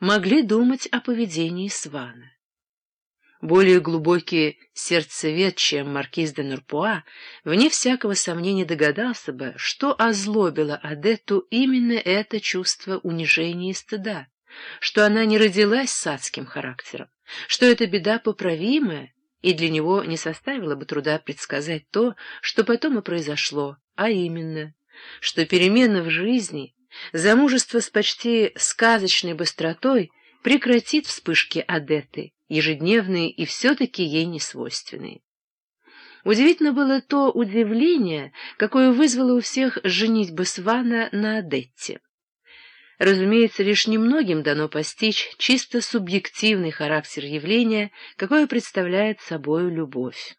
могли думать о поведении Свана. Более глубокий сердцевед, чем маркиз де Нурпуа, вне всякого сомнения догадался бы, что озлобило Адетту именно это чувство унижения и стыда, что она не родилась с адским характером, что эта беда поправимая, и для него не составило бы труда предсказать то, что потом и произошло, а именно, что перемена в жизни, замужество с почти сказочной быстротой прекратит вспышки Адетты, ежедневные и все-таки ей не свойственные. Удивительно было то удивление, какое вызвало у всех женитьба Свана на Адетте. Разумеется, лишь немногим дано постичь чисто субъективный характер явления, какое представляет собою любовь.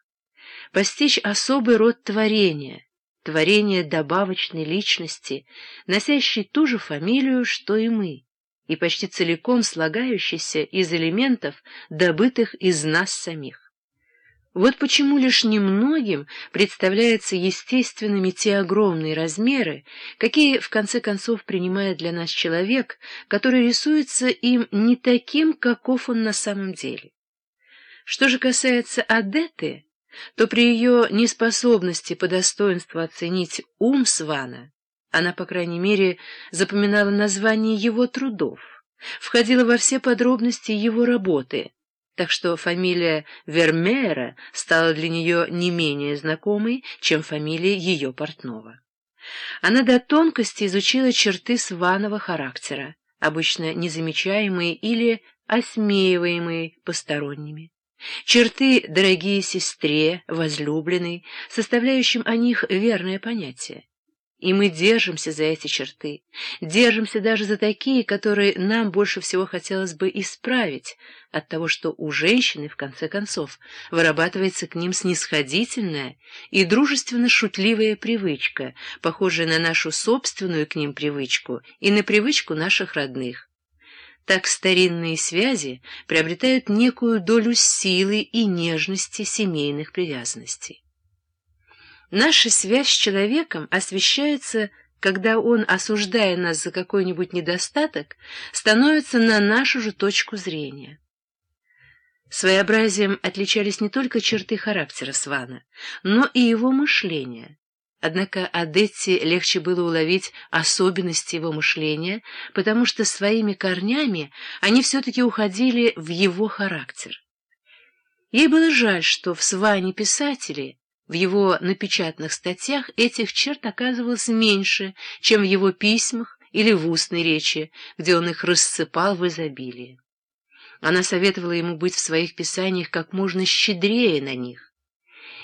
Постичь особый род творения, творение добавочной личности, носящей ту же фамилию, что и мы, и почти целиком слагающийся из элементов, добытых из нас самих. Вот почему лишь немногим представляются естественными те огромные размеры, какие, в конце концов, принимает для нас человек, который рисуется им не таким, каков он на самом деле. Что же касается Адеты, то при ее неспособности по достоинству оценить ум Свана, она, по крайней мере, запоминала название его трудов, входила во все подробности его работы — так что фамилия Вермеера стала для нее не менее знакомой, чем фамилия ее портного. Она до тонкости изучила черты сваного характера, обычно незамечаемые или осмеиваемые посторонними. Черты дорогие сестре, возлюбленной, составляющим о них верное понятие. И мы держимся за эти черты, держимся даже за такие, которые нам больше всего хотелось бы исправить, от того, что у женщины, в конце концов, вырабатывается к ним снисходительная и дружественно-шутливая привычка, похожая на нашу собственную к ним привычку и на привычку наших родных. Так старинные связи приобретают некую долю силы и нежности семейных привязанностей. Наша связь с человеком освещается, когда он, осуждая нас за какой-нибудь недостаток, становится на нашу же точку зрения. Своеобразием отличались не только черты характера Свана, но и его мышление. Однако Адетти легче было уловить особенности его мышления, потому что своими корнями они все-таки уходили в его характер. Ей было жаль, что в Сване писатели в его напечатанных статьях этих черт оказывалось меньше, чем в его письмах или в устной речи, где он их рассыпал в изобилии. Она советовала ему быть в своих писаниях как можно щедрее на них.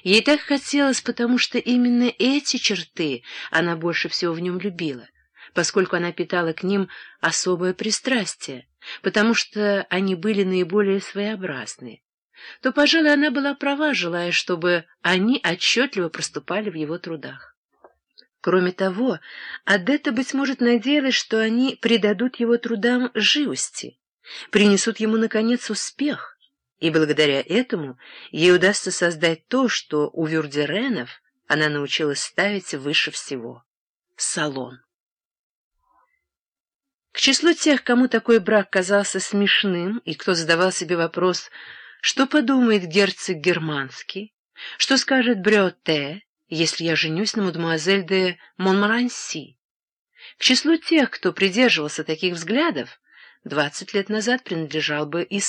Ей так хотелось, потому что именно эти черты она больше всего в нем любила, поскольку она питала к ним особое пристрастие, потому что они были наиболее своеобразны то, пожалуй, она была права, желая, чтобы они отчетливо проступали в его трудах. Кроме того, Адетта, быть может, надеялась, что они придадут его трудам живости, принесут ему, наконец, успех, и благодаря этому ей удастся создать то, что у Вюрдеренов она научилась ставить выше всего — салон. К числу тех, кому такой брак казался смешным, и кто задавал себе вопрос — что подумает герцог Германский? Что скажет Брёте, если я женюсь на мадемуазель де Монмаранси? К числу тех, кто придерживался таких взглядов, двадцать лет назад принадлежал бы и.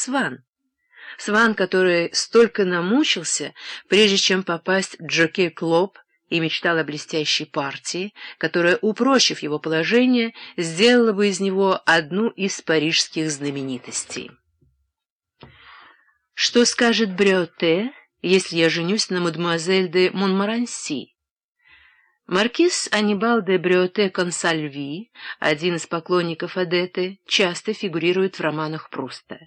Сван, который столько намучился, прежде чем попасть в Джокей-клуб и мечтал о блестящей партии, которая, упрочив его положение, сделала бы из него одну из парижских знаменитостей. Что скажет Брёте, если я женюсь на мадемуазель де Монмаранси? Маркиз Анибал де Брёте Консальви, один из поклонников Адеты, часто фигурирует в романах Пруста.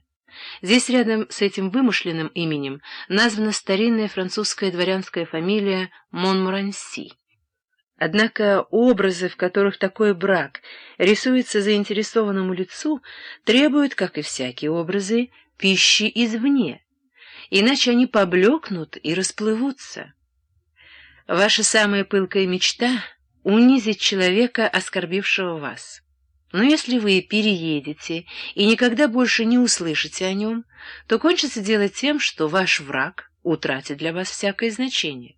Здесь рядом с этим вымышленным именем названа старинная французская дворянская фамилия Монмаранси. Однако образы, в которых такой брак рисуется заинтересованному лицу, требуют, как и всякие образы, пищи извне, иначе они поблекнут и расплывутся. Ваша самая пылкая мечта — унизить человека, оскорбившего вас. Но если вы переедете и никогда больше не услышите о нем, то кончится дело тем, что ваш враг утратит для вас всякое значение.